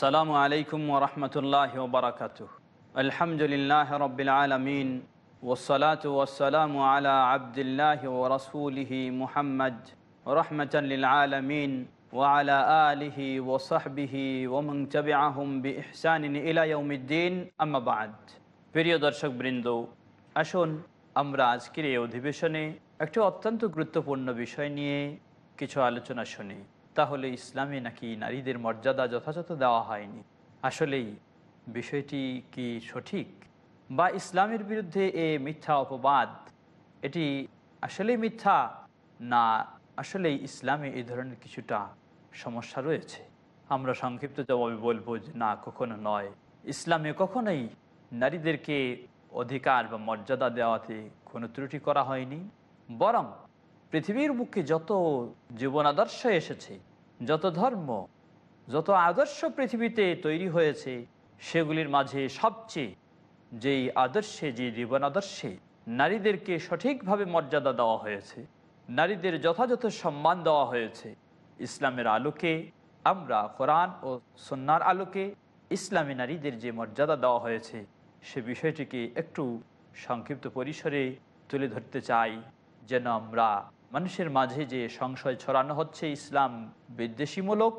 আসসালামু আলাইকুম ওরহমতুল্লাহ ওবরাকাত আলহামদুলিল্লাহ রবিল আলমিন ওসলাত ওসালাম আলা আবদুল্লাহ ও রসুলিহি মুহাম্মদ রহমতাল্লিল আলমিন ওয়ালা আলিহি ওসাহবিহি ওমং চবিআহম বি ইহসানিন বৃন্দ, আসুন আমরা আজকের এই অধিবেশনে একটি অত্যন্ত গুরুত্বপূর্ণ বিষয় নিয়ে কিছু আলোচনা শুনি। তাহলে ইসলামে নাকি নারীদের মর্যাদা যথাযথ দেওয়া হয়নি? আসলেই বিষয়টি কি সঠিক? বা ইসলামের বিরুদ্ধে এ মিথ্যা অপবাদ, এটি আসলেই মিথ্যা না আসলেই ইসলামে এই ধরনের কিছুটা সমস্যা রয়েছে? আমরা সংক্ষিপ্ত জবাবে বলব যে না, কখনো নয়। ইসলামে কখনোই নারীদেরকে অধিকার বা মর্যাদা দেওয়াতে কোনো ত্রুটি করা হয়নি, বরং পৃথিবীর মুখে যত জীবন আদর্শ এসেছে, যত ধর্ম, যত আদর্শ পৃথিবীতে তৈরি হয়েছে, সেগুলির মাঝে সবচেয়ে যেই আদর্শে, যে জীবন আদর্শে নারীদেরকে সঠিকভাবে মর্যাদা দেওয়া হয়েছে, নারীদের যথাযথ সম্মান দেওয়া হয়েছে। ইসলামের আলোকে, আমরা কোরআন ও সন্ন্যার আলোকে ইসলামী নারীদের যে মর্যাদা দেওয়া হয়েছে, সে বিষয়টিকে একটু সংক্ষিপ্ত পরিসরে তুলে ধরতে চাই, যেন আমরা মানুষের মাঝে যে সংশয় ছড়ানো হচ্ছে ইসলাম বিদ্বেষীমূলক,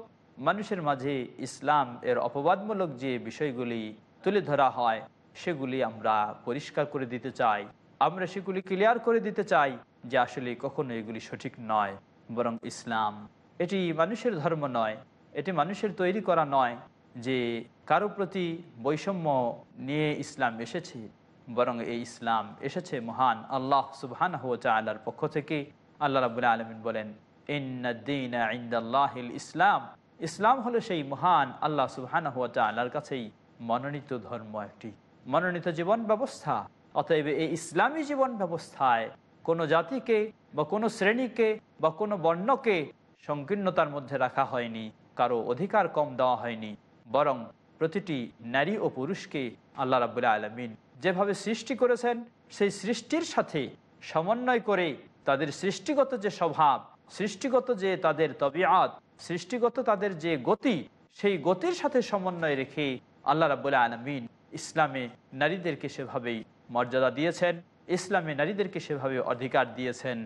মানুষের মাঝে ইসলাম এর অপবাদমূলক যে বিষয়গুলি তুলে ধরা হয়, সেগুলি আমরা পরিষ্কার করে দিতে চাই। আমরা সেগুলি ক্লিয়ার করে দিতে চাই যে আসলে কখনো এগুলি সঠিক নয়, বরং ইসলাম এটি মানুষের ধর্ম নয়, এটি মানুষের তৈরি করা নয় যে কারও প্রতি বৈষম্য নিয়ে ইসলাম এসেছে, বরং এই ইসলাম এসেছে মহান আল্লাহ সুবহান আল্লাহর পক্ষ থেকে। আল্লাহ রাবুল্লাহ আলমিন বলেন ইসলাম। ইসলাম হলো সেই মহান আল্লাহ সুবহান আল্লাহর কাছেই মনোনীত ধর্ম একটি। মনোনীত জীবন ব্যবস্থা। অতএব এই ইসলামী জীবন ব্যবস্থায় কোনো জাতিকে বা কোনো শ্রেণীকে বা কোনো বর্ণকে সংকীর্ণতার মধ্যে রাখা হয়নি, কারও অধিকার কম দেওয়া হয়নি, বরং প্রতিটি নারী ও পুরুষকে আল্লাহ রাবুল্লাহ আলমিন যেভাবে সৃষ্টি করেছেন, সেই সৃষ্টির সাথে সমন্বয় করে তাদের সৃষ্টিগত যে স্বভাব, সৃষ্টিগত যে তাদের তবিয়াত, সৃষ্টিগত তাদের যে গতি, সেই গতির সাথে সমন্বয় রেখে আল্লাহ রাবুল্লাহ আলমিন ইসলামে নারীদেরকে সেভাবেই মর্যাদা দিয়েছেন, ইসলামে নারীদেরকে সেভাবে অধিকার দিয়েছেন।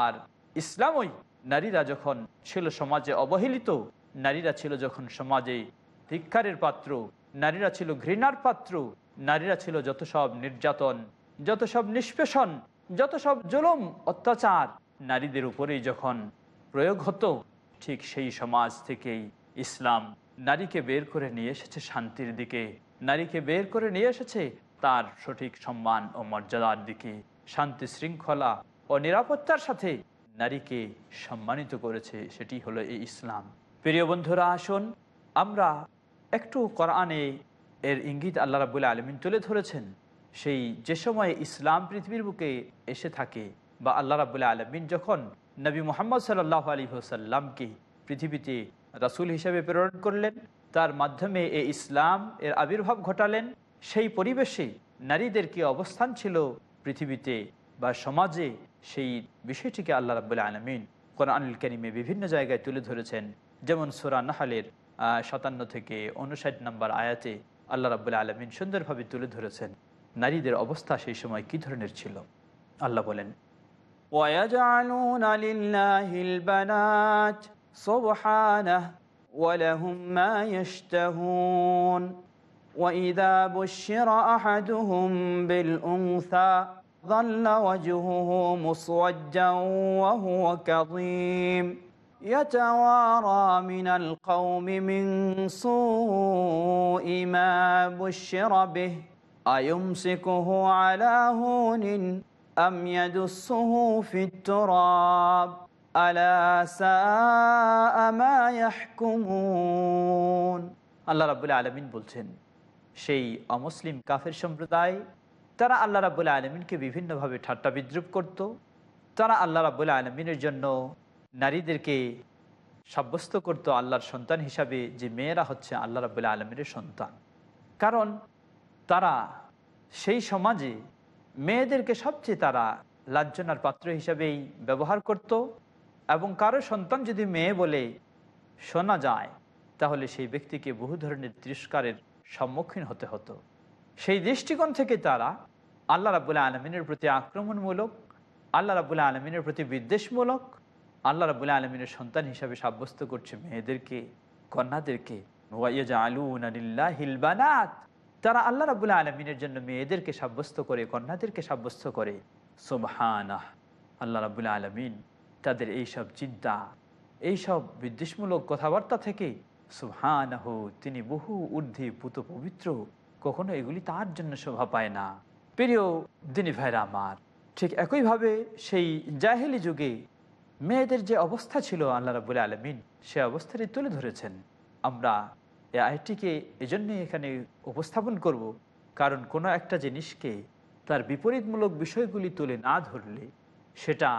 আর ইসলামই নারীরা যখন ছিল সমাজে অবহেলিত, নারীরা ছিল যখন সমাজে ধিক্ষারের পাত্র, নারীরা ছিল ঘৃণার পাত্র, নারীরা ছিল যত সব নির্যাতন, যত সব নিষ্পেষণ যত সব জুলুম, অত্যাচার নারীদের উপরেই যখন প্রয়োগ হতো, ঠিক সেই সমাজ থেকেই ইসলাম নারীকে বের করে নিয়ে এসেছে শান্তির দিকে। নারীকে বের করে নিয়ে এসেছে তার সঠিক সম্মান ও মর্যাদার দিকে। শান্তি শৃঙ্খলা ও নিরাপত্তার সাথে নারীকে সম্মানিত করেছে, সেটি হলো এই ইসলাম। প্রিয় বন্ধুরা, আসুন আমরা একটু কোরআনে এর ইঙ্গিত আল্লাহ রাবুল আলমিন তুলে ধরেছেন। সেই যে সময় ইসলাম পৃথিবীর বুকে এসে থাকে বা আল্লাহ রাবুল আলমিন যখন নবী মোহাম্মদ সাল্লাহ আলী হোসাল্লামকে পৃথিবীতে রাসুল হিসেবে প্রেরণ করলেন, তার মাধ্যমে এ ইসলাম এর আবির্ভাব ঘটালেন, সেই পরিবেশে নারীদের কি অবস্থান ছিল পৃথিবীতে বা সমাজে, সেই বিষয়টিকে আল্লাহ রাবুল আলমিন কোরআনুল করিমে বিভিন্ন জায়গায় তুলে ধরেছেন। যেমন সুরা নাহালের সাতান্ন থেকে উনষাট নম্বর আয়াতে আল্লাহ রাবুল আলমিন সুন্দরভাবে তুলে ধরেছেন। নারীদের অবস্থা সেই সময় কি ধরনের ছিল আল্লাহ বলেন ويجعلون لله البنات سبحانه ولهم ما يشتهون وإذا بشر أحدهم بالأنثى ظل وجهه مصوجا وهو كظيم يتوارى من القوم من سوء ما بشر به أيمسكه على هون أم يدسه في التراب ألا ساء ما يحكمون আল্লাহ রাবুল্লাহ আলমিন বলছেন সেই অমুসলিম কাফের সম্প্রদায় তারা আল্লাহ রাবুল্লাহ আলমিনকে বিভিন্নভাবে ঠাট্টা বিদ্রুপ করত তারা আল্লাহ রাবুল্লাহ আলমিনের জন্য নারীদেরকে সাব্যস্ত করত আল্লাহর সন্তান হিসাবে যে মেয়েরা হচ্ছে আল্লাহ রাবুল্লাহ আলমিনের সন্তান কারণ তারা সেই সমাজে মেয়েদেরকে সবচেয়ে তারা লাজ্জনার পাত্র হিসাবেই ব্যবহার করত এবং কারও সন্তান যদি মেয়ে বলে শোনা যায়, তাহলে সেই ব্যক্তিকে বহু ধরনের তিরস্কারের সম্মুখীন হতে হতো। সেই দৃষ্টিকোণ থেকে তারা আল্লাহ রাবুল্লাহ আলমিনের প্রতি আক্রমণমূলক, আল্লাহ রাবুল্লাহ আলমিনের প্রতি বিদ্বেষমূলক, আল্লাহ রাবুল্লাহ আলমিনের সন্তান হিসাবে সাব্যস্ত করছে মেয়েদেরকে, কন্যাদেরকে। আলু হিলবানাত তারা আল্লাহ রাবুল্লাহ আলমিনের জন্য মেয়েদেরকে সাব্যস্ত করে, কন্যাদেরকে সাব্যস্ত করে, সোবহানাহ, আল্লাহ রাবুল্লাহ আলমিন তাদের এইসব চিন্তা, এইসব বিদ্বেষমূলক কথাবার্তা থেকে সুহানাহ তিনি বহু ঊর্ধ্বে পুত পবিত্র, কখনো এগুলি তার জন্য শোভা পায় না। প্রিয় দিনী ভাইরা আমার, ঠিক একইভাবে সেই জাহেলি যুগে মেয়েদের যে অবস্থা ছিল, আল্লাহ রাবুল আলমিন সে অবস্থাটি তুলে ধরেছেন। আমরা এই আয়টিকে এজন্যই এখানে উপস্থাপন করব, কারণ কোনো একটা জিনিসকে তার বিপরীতমূলক বিষয়গুলি তুলে না ধরলে সেটা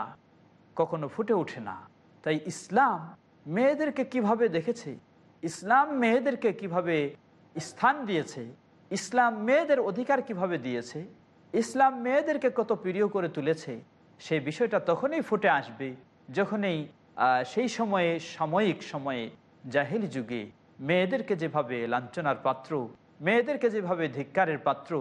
কখনো ফুটে ওঠে না। তাই ইসলাম মেয়েদেরকে কীভাবে দেখেছে? ইসলাম মেয়েদেরকে কীভাবে স্থান দিয়েছে? ইসলাম মেয়েদের অধিকার কীভাবে দিয়েছে? ইসলাম মেয়েদেরকে কত প্রিয় করে তুলেছে? সেই বিষয়টা তখনই ফুটে আসবে যখনই সেই সময়ে, সাময়িক সময়ে, জাহিল যুগে মেয়েদেরকে যেভাবে লাঞ্ছনার পাত্র, মেয়েদেরকে যেভাবে ধিক্কারের পাত্র,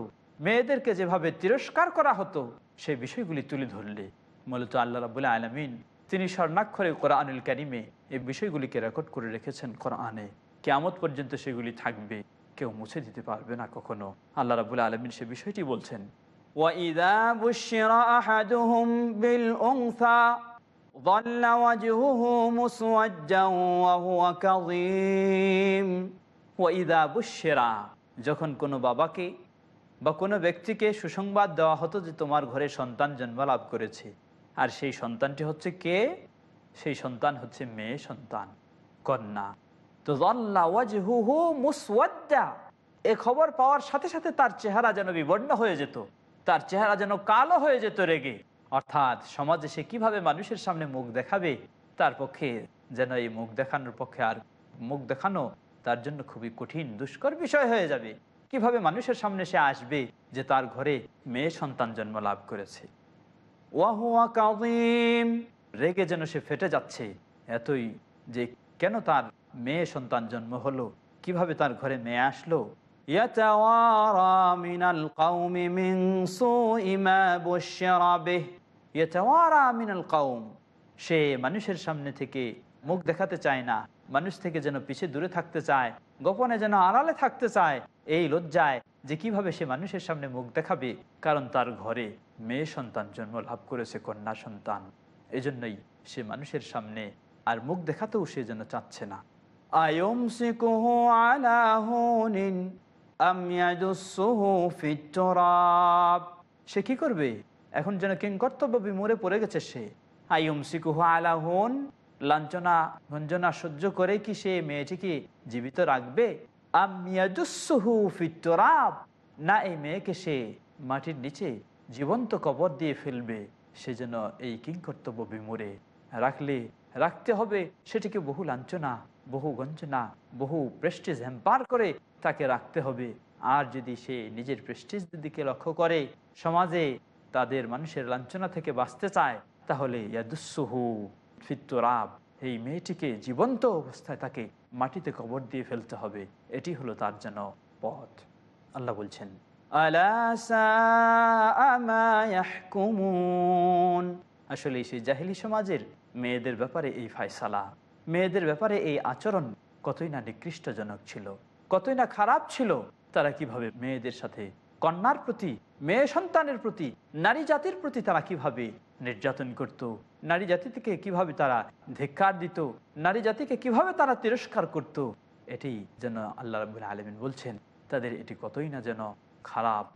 মেয়েদেরকে যেভাবে তিরস্কার করা হতো সেই বিষয়গুলি তুলে ধরলে। মূলত আল্লাহ রাবুল আলমিন তিনি স্বর্ণাক্ষরে কোরআনুল কারিমে এই বিষয়গুলিকে রেকর্ড করে রেখেছেন কোরআনে। কেয়ামত পর্যন্ত সেগুলি থাকবে, কেউ মুছে দিতে পারবে না কখনো। আল্লাহ রাবুল আলমিন সে বিষয়টি বলছেন ওয়াঈদা আহাদুহুম বিল উনসা ظَلَّ وَجْهُهُ مُسْوَجًّا وَهُوَ كَظِيمٌ وَإِذَا بُشِّرَ যখন কোনো বাবাকে বা কোনো ব্যক্তিকে সুসংবাদ দেওয়া হতো যে তোমার ঘরে সন্তান জন্ম লাভ করেছে আর সেই সন্তানটি হচ্ছে কে সেই সন্তান হচ্ছে মেয়ে সন্তান কন্যা তো মুসওয়াদ্দা এ খবর পাওয়ার সাথে সাথে তার চেহারা যেন বিবর্ণ হয়ে যেত তার চেহারা যেন কালো হয়ে যেত রেগে অর্থাৎ সমাজে সে কীভাবে মানুষের সামনে মুখ দেখাবে, তার পক্ষে যেন এই মুখ দেখানোর পক্ষে আর মুখ দেখানো তার জন্য খুবই কঠিন, দুষ্কর বিষয় হয়ে যাবে। কীভাবে মানুষের সামনে সে আসবে যে তার ঘরে মেয়ে সন্তান জন্ম লাভ করেছে। রেগে যেন সে ফেটে যাচ্ছে, এতই যে কেন তার মেয়ে সন্তান জন্ম হলো, কীভাবে তার ঘরে মেয়ে আসলো। মিনাল কাউমি মিন সুই মা বুশিরা ইয়াতাওয়ারা মিনাল কাউম সে মানুষের সামনে থেকে মুখ দেখাতে চায় না। মানুষ থেকে যেন পিছে দূরে থাকতে চায়, গোপনে যেন আড়ালে থাকতে চায়। এই লজ্জায় যে কীভাবে সে মানুষের সামনে মুখ দেখাবে, কারণ তার ঘরে মেয়ে সন্তান জন্ম লাভ করেছে, কন্যা সন্তান। এজন্যই সে মানুষের সামনে আর মুখ দেখাতেও সে যেন চাচ্ছে না। সে কি করবে? এখন যেন কিং কর্তব্য বিমরে পড়ে গেছে সে। আয়ুম সিকুহ আলাহন লাঞ্ছনা, ভঞ্জনা সহ্য করে কি সে মেয়েটিকে জীবিত রাখবে? না এই মেয়েকে সে মাটির নিচে জীবন্ত কবর দিয়ে ফেলবে। সেজন্য এই কিংকর্তব্য বিমুরে রাখলে, রাখতে হবে সেটিকে বহু লাঞ্ছনা, বহু গঞ্জনা, বহু প্রেস্টিজ হ্যাম্পার করে তাকে রাখতে হবে। আর যদি সে নিজের প্রেস্টিজ দিকে লক্ষ্য করে, সমাজে তাদের মানুষের লাঞ্ছনা থেকে বাঁচতে চায়, তাহলে ইয়াদুসুহু এই মেয়েটিকে জীবন্ত অবস্থায় তাকে মাটিতে কবর দিয়ে ফেলতে হবে এটি হলো তার যেন পথ আল্লাহ বলছেন। আসলে সেই জাহিলি সমাজের মেয়েদের ব্যাপারে এই ফায়সালা, মেয়েদের ব্যাপারে এই আচরণ কতই না নিকৃষ্টজনক ছিল, কতই না খারাপ ছিল, তারা কীভাবে মেয়েদের সাথে কন্যার প্রতি, মেয়ে সন্তানের প্রতি, নারী জাতির প্রতি তারা কীভাবে নির্যাতন করত? নারী জাতি থেকে কীভাবে তারা ধিক্কার দিত? নারী জাতিকে কীভাবে তারা তিরস্কার করত? এটি যেন আল্লাহ রাবুল আলমিন বলছেন, তাদের এটি কতই না যেন খারাপ,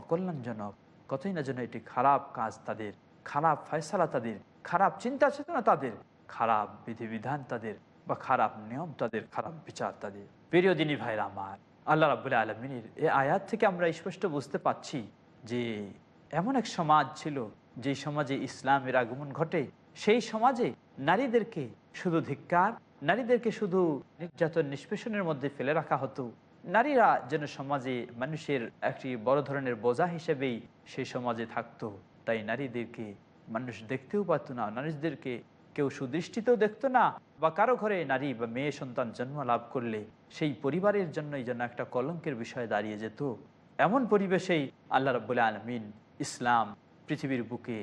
অকল্যাণজনক, কতই না যেন এটি খারাপ কাজ তাদের, খারাপ ফয়সালা তাদের, খারাপ চিন্তা চেতনা তাদের, খারাপ বিধিবিধান তাদের বা খারাপ নিয়ম তাদের, খারাপ বিচার তাদের। প্রিয় দিনী ভাইরা আমার আল্লাহ রাবুল্লাহ আলমিনের এ আয়াত থেকে আমরা স্পষ্ট বুঝতে পাচ্ছি যে এমন এক সমাজ ছিল, যে সমাজে ইসলামের আগমন ঘটে, সেই সমাজে নারীদেরকে শুধু ধিক্কার, নারীদেরকে শুধু নির্যাতন, নিষ্পেষণের মধ্যে ফেলে রাখা হতো। নারীরা যেন সমাজে মানুষের একটি বড় ধরনের বোঝা হিসেবেই সেই সমাজে থাকতো। তাই নারীদেরকে মানুষ দেখতেও পারত না নারীদেরকে কেউ সুদৃষ্টিতেও দেখতো না বা কারও ঘরে নারী বা মেয়ে সন্তান জন্ম লাভ করলে সেই পরিবারের জন্যই যেন একটা কলঙ্কের বিষয় দাঁড়িয়ে যেত। এমন পরিবেশেই আল্লাহ রব্বুল্লা আলমিন ইসলাম পৃথিবীর বুকে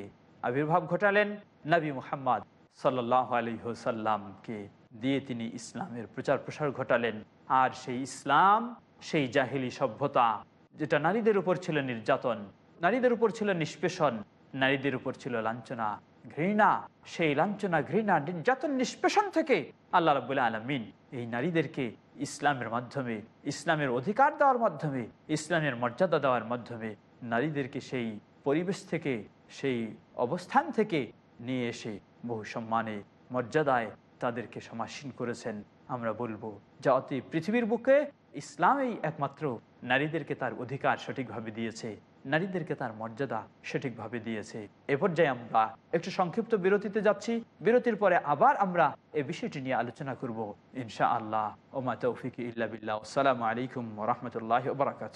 আবির্ভাব ঘটালেন নবী মুহাম্মদ সাল্লাহ আলহ্লামকে দিয়ে তিনি ইসলামের প্রচার প্রসার ঘটালেন। আর সেই ইসলাম, সেই জাহিলি সভ্যতা, যেটা নারীদের উপর ছিল নির্যাতন, নারীদের উপর ছিল নিষ্পেষণ, নারীদের উপর ছিল লাঞ্ছনা ঘৃণা, সেই লাঞ্ছনা, ঘৃণা নির্যাতন নিষ্পেষণ থেকে আল্লাহ রাবুল্লাহ আলমিন এই নারীদেরকে ইসলামের মাধ্যমে, ইসলামের অধিকার দেওয়ার মাধ্যমে, ইসলামের মর্যাদা দেওয়ার মাধ্যমে নারীদেরকে সেই পরিবেশ থেকে, সেই অবস্থান থেকে নিয়ে এসে বহু সম্মানে, মর্যাদায় তাদেরকে সমাসীন করেছেন। আমরা বলব যা অতি পৃথিবীর বুকে ইসলামেই একমাত্র নারীদেরকে তার অধিকার সঠিকভাবে দিয়েছে। নারীদেরকে তার মর্যাদা সঠিকভাবে দিয়েছে। এ পর্যায়ে আমরা একটু সংক্ষিপ্ত বিরতিতে যাচ্ছি। বিরতির পরে আবার আমরা এই বিষয়টি নিয়ে আলোচনা করব ইনশা আল্লাহ ওমা তৌফিক ইল্লা বিল্লাহ। আলাইকুম রহমতুল্লাহ বারাকাত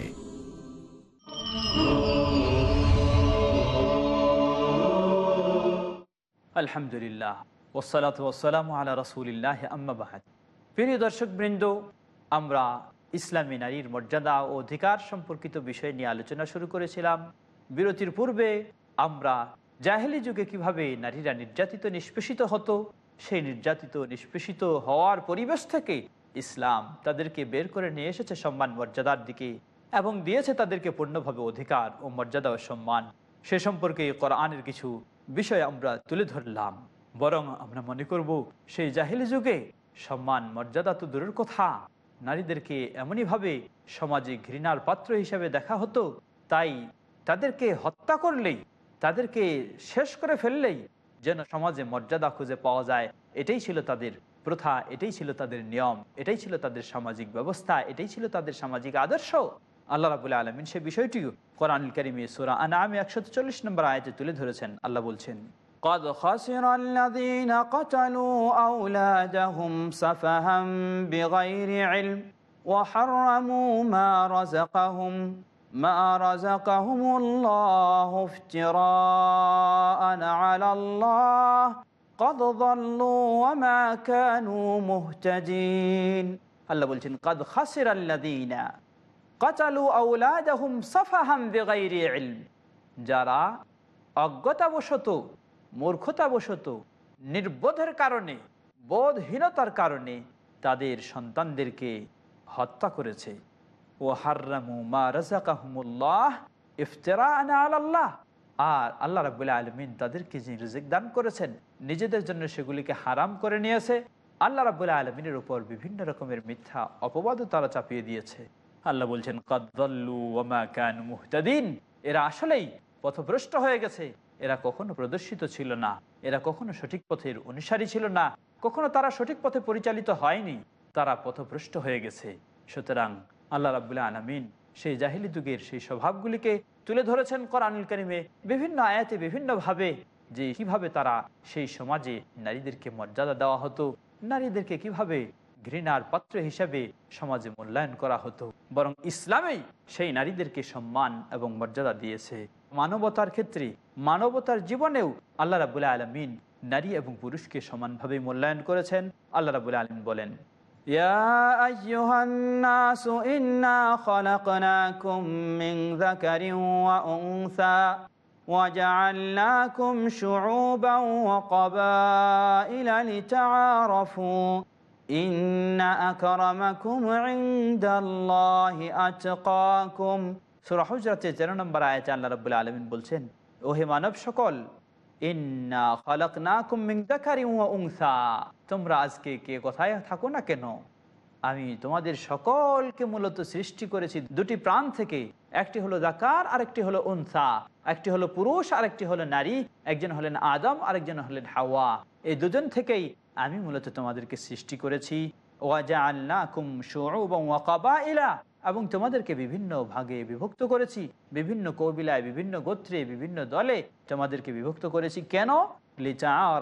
আলহামদুলিল্লাহ ওসালাত ওসালাম আলা রসুলিল্লাহ আম্মাবাহাদ প্রিয় দর্শক বৃন্দ আমরা ইসলামী নারীর মর্যাদা ও অধিকার সম্পর্কিত বিষয় নিয়ে আলোচনা শুরু করেছিলাম। বিরতির পূর্বে আমরা জাহেলি যুগে কীভাবে নারীরা নির্যাতিত, নিষ্পেষিত হতো, সেই নির্যাতিত, নিষ্পেষিত হওয়ার পরিবেশ থেকে ইসলাম তাদেরকে বের করে নিয়ে এসেছে সম্মান মর্যাদার দিকে। এবং দিয়েছে তাদেরকে পূর্ণভাবে অধিকার ও মর্যাদা ও সম্মান। সে সম্পর্কে কোরআনের কিছু বিষয় আমরা তুলে ধরলাম। বরং আমরা মনে করব, সেই জাহিলি যুগে সম্মান, মর্যাদা তো দূরের কথা। নারীদেরকে এমনইভাবে সমাজে ঘৃণার পাত্র হিসাবে দেখা হতো, তাই তাদেরকে হত্যা করলেই, তাদেরকে শেষ করে ফেললেই যেন সমাজে মর্যাদা খুঁজে পাওয়া যায়, এটাই ছিল তাদের প্রথা, এটাই ছিল তাদের নিয়ম, এটাই ছিল তাদের সামাজিক ব্যবস্থা, এটাই ছিল তাদের সামাজিক আদর্শ। আল্লাহ রাবুল্লাহ আলমিন সে বিষয়টিও কোরআন করিমে সোরা আনামে একশো চল্লিশ নম্বর আয়তে তুলে ধরেছেন আল্লাহ বলছেন قد خسر الذين قتلوا أولادهم سفها بغير علم وحرموا ما رزقهم ما رزقهم الله افتراء على الله قد ضلوا وما كانوا مهتدين আল্লাহ বলছেন قد خسر الذين যারা অজ্ঞতাবশত, মূর্খতাবশত, নির্বোধের কারণে, বোধহীনতার কারণে তাদের সন্তানদেরকে হত্যা করেছে। ও হার্রামু মা ইফতেরা আনা আল্লাহ আর আল্লাহ রাবুল্লাহ আলমিন তাদেরকে যে রিজিক দান করেছেন, নিজেদের জন্য সেগুলিকে হারাম করে নিয়েছে। আল্লাহ রাবুল্লাহ আলমিনের উপর বিভিন্ন রকমের মিথ্যা অপবাদও তারা চাপিয়ে দিয়েছে। আল্লাহ বলছেন কদ্দল্লু ওমা কান মুহতাদিন। এরা আসলেই পথভ্রষ্ট হয়ে গেছে। এরা কখনো প্রদর্শিত ছিল না। এরা কখনো সঠিক পথের অনুসারী ছিল না। কখনো তারা সঠিক পথে পরিচালিত হয়নি। তারা পথভ্রষ্ট হয়ে গেছে। সুতরাং আল্লাহ রাবুল্লাহ আলমিন সেই জাহিলি যুগের সেই স্বভাবগুলিকে তুলে ধরেছেন কোরআনুল করিমে বিভিন্ন আয়াতে বিভিন্নভাবে, যে কীভাবে তারা সেই সমাজে নারীদেরকে মর্যাদা দেওয়া হতো, নারীদেরকে কীভাবে ঘৃণার পাত্র হিসাবে সমাজে মূল্যায়ন করা হতো বরং ইসলামেই সেই নারীদেরকে সম্মান এবং মর্যাদা দিয়েছে মানবতার ক্ষেত্রে মানবতার জীবনেও আল্লাহ রাবুল্লাহ আলমিন নারী এবং পুরুষকে সমানভাবে মূল্যায়ন করেছেন আল্লাহ রাবুল্লাহ আলমিন বলেন يا أيها الناس إنا خلقناكم من ذكر وأنثى وجعلناكم شعوبا وقبائل لتعارفوا নম্বর বলছেন মানব সকল তোমরা আজকে কে থাকো না কেন? আমি তোমাদের সকলকে মূলত সৃষ্টি করেছি দুটি প্রাণ থেকে। একটি হলো জাকার আরেকটি হলো উনসা। একটি হলো পুরুষ, আরেকটি হলো নারী। একজন হলেন আদম, আরেকজন হলেন হাওয়া। এই দুজন থেকেই আমি মূলত তোমাদেরকে সৃষ্টি করেছি। এবং তোমাদেরকে বিভিন্ন ভাগে বিভক্ত করেছি। বিভিন্ন কবিলায়, বিভিন্ন গোত্রে, বিভিন্ন দলে তোমাদেরকে বিভক্ত করেছি। কেন? লিচা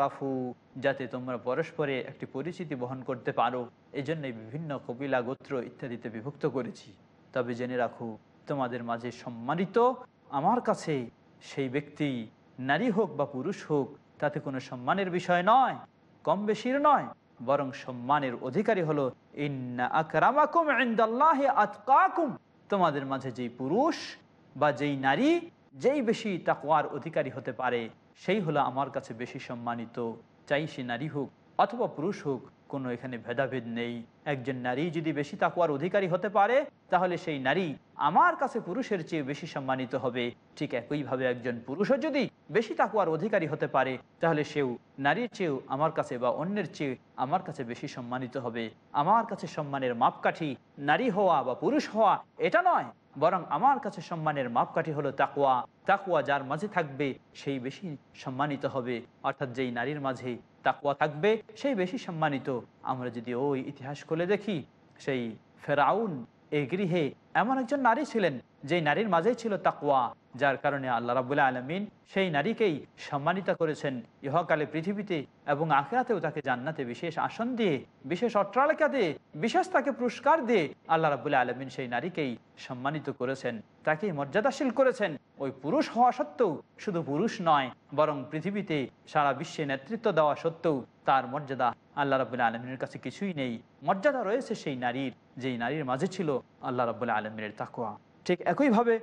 যাতে তোমরা পরস্পরে একটি পরিচিতি বহন করতে পারো। এই জন্যই বিভিন্ন কবিলা, গোত্র ইত্যাদিতে বিভক্ত করেছি। তবে জেনে রাখো, তোমাদের মাঝে সম্মানিত আমার কাছে সেই ব্যক্তি, নারী হোক বা পুরুষ হোক, তাতে কোনো সম্মানের বিষয় নয়। কম বেশির নয়, বরং সম্মানের অধিকারী হলো তোমাদের মাঝে যেই পুরুষ বা যেই নারী, যেই বেশি তাকওয়ার অধিকারী হতে পারে, সেই হলো আমার কাছে বেশি সম্মানিত। চাই সে নারী হোক অথবা পুরুষ হোক কোনো এখানে ভেদাভেদ নেই। একজন নারী যদি বেশি তাকুয়ার অধিকারী হতে পারে, তাহলে সেই নারী আমার কাছে পুরুষের চেয়ে বেশি সম্মানিত হবে। ঠিক একইভাবে একজন পুরুষও যদি বেশি তাকুয়ার অধিকারী হতে পারে, তাহলে সেও নারীর চেয়েও আমার কাছে বা অন্যের চেয়ে আমার কাছে বেশি সম্মানিত হবে। আমার কাছে সম্মানের মাপকাঠি নারী হওয়া বা পুরুষ হওয়া এটা নয়। বরং আমার কাছে সম্মানের মাপকাঠি হলো তাকুয়া তাকুয়া যার মাঝে থাকবে, সেই বেশি সম্মানিত হবে। অর্থাৎ যেই নারীর মাঝে তাকুয়া থাকবে, সেই বেশি সম্মানিত। আমরা যদি ওই ইতিহাস খুলে দেখি, সেই ফেরাউন এ গৃহে এমন একজন নারী ছিলেন যেই নারীর মাঝেই ছিল তাকুয়া যার কারণে আল্লাহ রাবুল্লাহ আলমিন সেই নারীকেই সম্মানিত করেছেন। ইহকালে পৃথিবীতে এবং আখেরাতেও তাকে জান্নাতে বিশেষ আসন দিয়ে, বিশেষ অট্টালিকা দিয়ে, বিশেষ তাকে পুরস্কার দিয়ে আল্লাহ রাবুল্লাহ আলমিন সেই নারীকেই সম্মানিত করেছেন। তাকে মর্যাদাশীল করেছেন। ওই পুরুষ হওয়া সত্ত্বেও শুধু পুরুষ নয়, বরং পৃথিবীতে সারা বিশ্বে নেতৃত্ব দেওয়া সত্ত্বেও তার মর্যাদা আল্লাহ রাবুল্লাহ আলমিনের কাছে কিছুই নেই। মর্যাদা রয়েছে সেই নারীর, যেই নারীর মাঝে ছিল আল্লাহ রাবুল্লাহ আলমিনের তাকুয়া ঠিক একইভাবে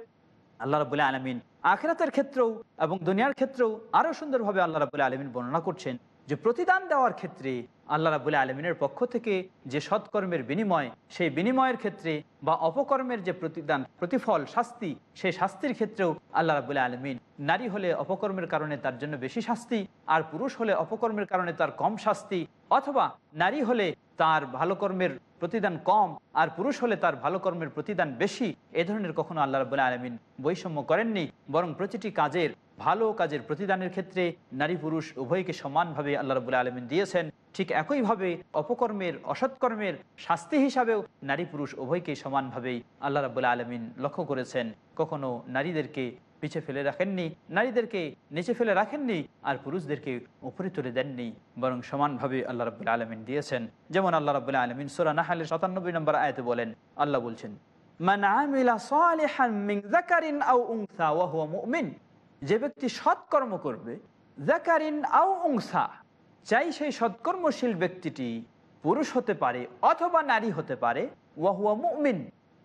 আল্লাহ রাবুল্লাহ আলমিন আখেরাতের ক্ষেত্রেও এবং দুনিয়ার ক্ষেত্রেও আরও সুন্দরভাবে আল্লাহ রাবুল্লাহ আলমিন বর্ণনা করছেন যে প্রতিদান দেওয়ার ক্ষেত্রে আল্লাহ রাবুল্লাহ আলমিনের পক্ষ থেকে যে সৎকর্মের বিনিময়, সেই বিনিময়ের ক্ষেত্রে বা অপকর্মের যে প্রতিদান, প্রতিফল, শাস্তি, সেই শাস্তির ক্ষেত্রেও আল্লাহ রাবুল্লাহ আলমিন নারী হলে অপকর্মের কারণে তার জন্য বেশি শাস্তি, আর পুরুষ হলে অপকর্মের কারণে তার কম শাস্তি, অথবা নারী হলে তার ভালো কর্মের প্রতিদান কম আর পুরুষ হলে তার ভালো কর্মের প্রতিদান বেশি, এ ধরনের কখনো আল্লাহ রবুল্লাহ আলমিন বৈষম্য করেননি, বরং প্রতিটি কাজের, ভালো কাজের প্রতিদানের ক্ষেত্রে নারী পুরুষ উভয়কে সমানভাবে আল্লাহ রবুল্লাহ আলমিন দিয়েছেন। ঠিক একইভাবে অপকর্মের, অসৎকর্মের শাস্তি হিসাবেও নারী পুরুষ উভয়কে সমানভাবেই আল্লাহ রবুল্লাহ আলমিন লক্ষ্য করেছেন। কখনো নারীদেরকে পিছে ফেলে রাখেননি, নারীদেরকে নিচে ফেলে রাখেননি আর পুরুষদেরকে উপরে তুলে দেননি, বরং সমানভাবে আল্লাহ রবুল্লা আলমিন দিয়েছেন। যেমন আল্লাহ রবুল্লা আলমিন সুরা নাহালের সাতানব্বই নম্বর আয়তে বলেন, আল্লাহ বলছেন যে ব্যক্তি সৎকর্ম করবে আউ উংসা চাই সেই সৎকর্মশীল ব্যক্তিটি পুরুষ হতে পারে অথবা নারী হতে পারে ওয়াহুয়া মুমিন।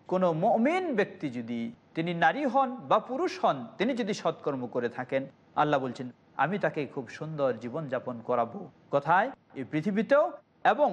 কোনো মমিন ব্যক্তি যদি তিনি নারী হন বা পুরুষ হন, তিনি যদি সৎকর্ম করে থাকেন, আল্লাহ বলছেন, আমি তাকে খুব সুন্দর জীবন যাপন করাবো। কোথায়, এই পৃথিবীতেও এবং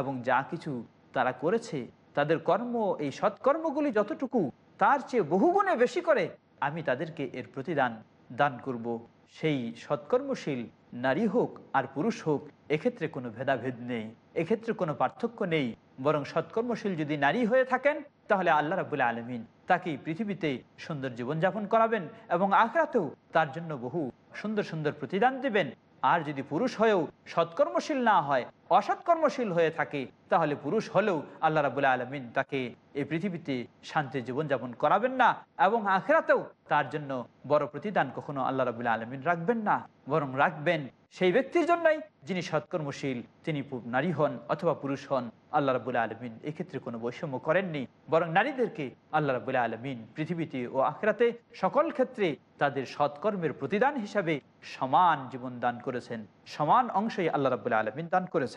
এবং যা কিছু তারা করেছে, তাদের কর্ম, এই সৎকর্মগুলি যতটুকু, তার চেয়ে বহুগুণে বেশি করে আমি তাদেরকে এর প্রতিদান দান করব। সেই সৎকর্মশীল নারী হোক আর পুরুষ হোক, এক্ষেত্রে কোনো ভেদাভেদ নেই। এক্ষেত্রে কোনো পার্থক্য নেই। বরং সৎকর্মশীল যদি নারী হয়ে থাকেন, তাহলে আল্লাহ রাবুল্লাহ আলমিন তাকে পৃথিবীতে সুন্দর জীবনযাপন করাবেন এবং আখরাতেও তার জন্য বহু সুন্দর সুন্দর প্রতিদান দেবেন। আর যদি পুরুষ হয়েও সৎকর্মশীল না হয় অসৎকর্মশীল হয়ে থাকে, তাহলে পুরুষ হলেও আল্লাহ রাবুল্লাহ আলমিন তাকে এই পৃথিবীতে শান্তি জীবনযাপন করাবেন না এবং আখেরাতেও তার জন্য বড় প্রতিদান কখনো আল্লাহ রাবুল্লাহ আলমিন রাখবেন না। বরং রাখবেন সেই ব্যক্তির জন্যই যিনি সৎকর্মশীল, তিনি নারী হন অথবা পুরুষ হন, আল্লাহ রাবুল্লাহ আলমিন এক্ষেত্রে কোনো বৈষম্য করেননি। বরং নারীদেরকে আল্লাহ রাবুল্লাহ আলমিন পৃথিবীতে ও আখরাতে সকল ক্ষেত্রে তাদের সৎকর্মের প্রতিদান হিসাবে সমান জীবন দান করেছেন, সমান অংশই আল্লাহ রাবুল্লাহ আলমিন দান করেছেন।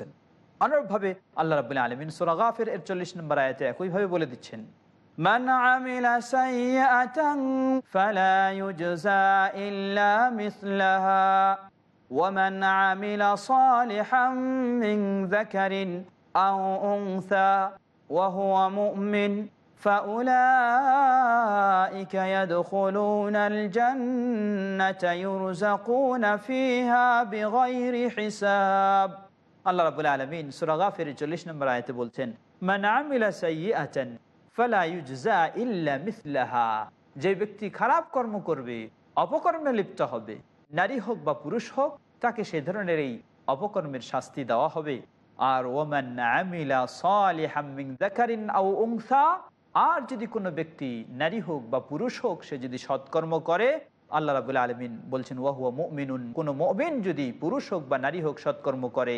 অনুরূপভাবে আল্লাহ রাবুল্লাহ আলমিন সোরাগাফের এর চল্লিশ নম্বর আয়তে একইভাবে বলে দিচ্ছেন من عمل سيئة فلا يجزى إلا مثلها ومن عمل صالحا من ذكر أو أنثى وهو مؤمن فأولئك يدخلون الجنة يرزقون فيها بغير حساب আল্লাহ রাবুল আলমিন সুরাগাফের চল্লিশ নম্বর আয়তে বলছেন যে ব্যক্তি খারাপ কর্ম করবে, অপকর্মে লিপ্ত হবে, নারী হোক বা পুরুষ হোক, তাকে সে ধরনের এই অপকর্মের শাস্তি দেওয়া হবে। আর ওমান আর যদি কোনো ব্যক্তি নারী হোক বা পুরুষ হোক, সে যদি সৎকর্ম করে, আল্লাহ রাবুল আলমিন বলছেন ওয়াহুয়া মুমিনুন। কোনো মমিন যদি পুরুষ হোক বা নারী হোক সৎকর্ম করে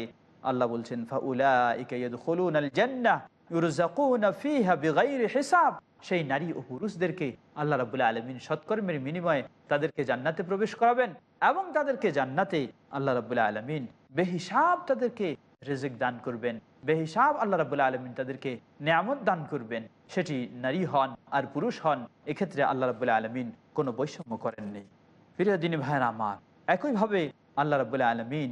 আল্লাহ বলছেন হিসাব। সেই নারী ও পুরুষদেরকে আল্লাহ রাবুল্লাহ আলমিন সৎকর্মের বিনিময়ে তাদেরকে জান্নাতে প্রবেশ করাবেন এবং তাদেরকে জান্নাতে আল্লাহ রাবুল্লাহ আলমিন বেহিসাব তাদেরকে রেজেক দান করবেন। বেহিসাব আল্লাহ রাবুল্লাহ আলমিন তাদেরকে নিয়ামত দান করবেন। সেটি নারী হন আর পুরুষ হন, এক্ষেত্রে আল্লাহ রাবুল্লাহ আলমিন কোনো বৈষম্য করেননি। প্রিয় দিনী ভাইয়ের আমার, একইভাবে আল্লাহ রাবুল্লাহ আলমিন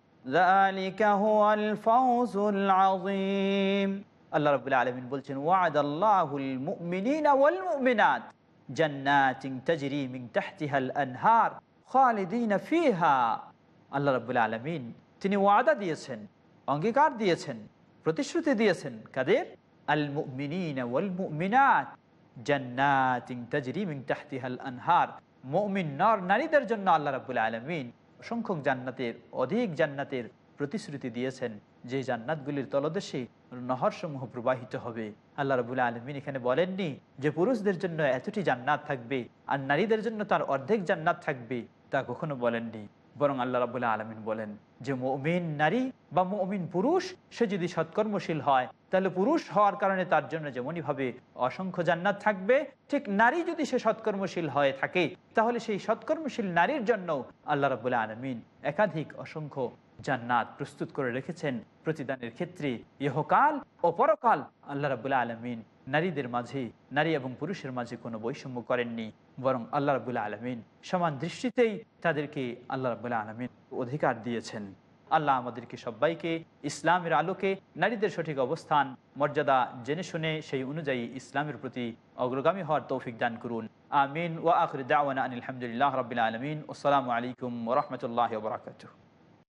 ذلك هو الفوز العظيم আল্লাহ রবুল্লাহ আলমিন বলছেন ওয়াদ আল্লাহুল মুমিনিনা ওয়াল মুমিনাত জান্নাতিন তাজরি মিন তাহতিহাল আনহার খালিদিনা ফিহা আল্লাহ রবুল্লাহ আলমিন তিনি ওয়াদা দিয়েছেন অঙ্গীকার দিয়েছেন প্রতিশ্রুতি দিয়েছেন কাদের আল মুমিনিনা ওয়াল মুমিনাত জান্নাতিন তাজরি মিন তাহতিহাল আনহার মুমিন নর নারীদের জন্য আল্লাহ রাব্বুল আলামিন অসংখ্য জান্নাতের, অধিক জান্নাতের প্রতিশ্রুতি দিয়েছেন যে জান্নাতগুলির তলদেশে নহরসমূহ প্রবাহিত হবে। আল্লাহ রবুল্লা আলমিন এখানে বলেননি যে পুরুষদের জন্য এতটি জান্নাত থাকবে আর নারীদের জন্য তার অর্ধেক জান্নাত থাকবে তা কখনো বলেননি। বরং আল্লাহ রাবুল্লাহ আলমিন বলেন যে মমিন নারী বা মমিন পুরুষ, সে যদি সৎকর্মশীল হয়, তাহলে পুরুষ হওয়ার কারণে তার জন্য যেমনই ভাবে অসংখ্য জান্নাত থাকবে, ঠিক নারী যদি সে সৎকর্মশীল হয়ে থাকে, তাহলে সেই সৎকর্মশীল নারীর জন্য আল্লাহ রাবুল্লাহ আলমিন একাধিক অসংখ্য জান্নাত প্রস্তুত করে রেখেছেন প্রতিদানের ক্ষেত্রে। ইহকাল ও পরকাল আল্লাহ রাবুল্লাহ আলমিন নারীদের মাঝে, নারী এবং পুরুষের মাঝে কোনো বৈষম্য করেননি, বরং আল্লাহ রাবুল্লাহ আলমিন সমান দৃষ্টিতেই তাদেরকে আল্লাহ রাবুল্লাহ আলমিন অধিকার দিয়েছেন। আল্লাহ আমাদেরকে সবাইকে ইসলামের আলোকে নারীদের সঠিক অবস্থান, মর্যাদা জেনে শুনে সেই অনুযায়ী ইসলামের প্রতি অগ্রগামী হওয়ার তৌফিক দান করুন। আমিন। ওয়া আখরি দাওয়ানা আলহামদুলিল্লাহ রবিল আলমিন। আসসালামু আলাইকুম ওরহমতুল্লাহ বরাকাতুহ।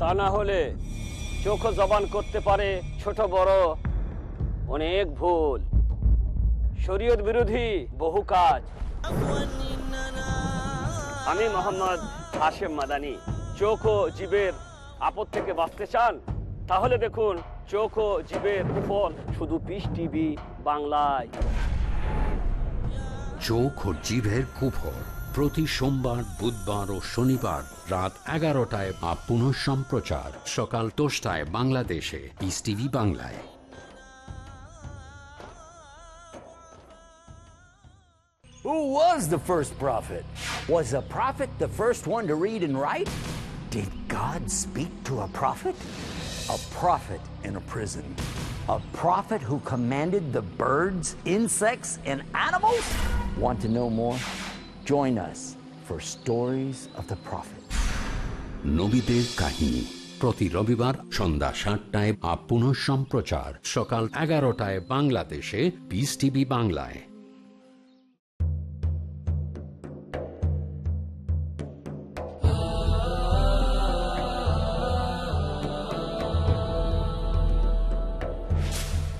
তা না হলে চোখ জবান করতে পারে ছোট বড় অনেক ভুল। শরীয়ত বিরোধী বহু কাজ। আমি মোহাম্মদ হাশেম মাদানি। চোখ ও জীবের আপদ থেকে বাঁচতে চান? তাহলে দেখুন, চোখ ও জীবের কুফল শুধু পিস টিভি বাংলায়। চোখ ও জীবের কুফর। প্রতি সোমবার বুধবার ও শনিবার রাত এগারোটায় বা পুনঃ সম্প্রচার সকাল দশটায় বাংলাদেশে পিস টিভি বাংলায় Who was the first prophet? Was a prophet the first one to read and write? Did God speak to a prophet? A prophet in a prison. A prophet who commanded the birds, insects, and animals? Want to know more? Join us for Stories of the Prophet. নবীদের কাহিনী। প্রতি রবিবার সন্ধ্যা সাতটায় পুনঃ সম্প্রচার সকাল এগারোটায় বাংলাদেশে পিস টিভি বাংলায়।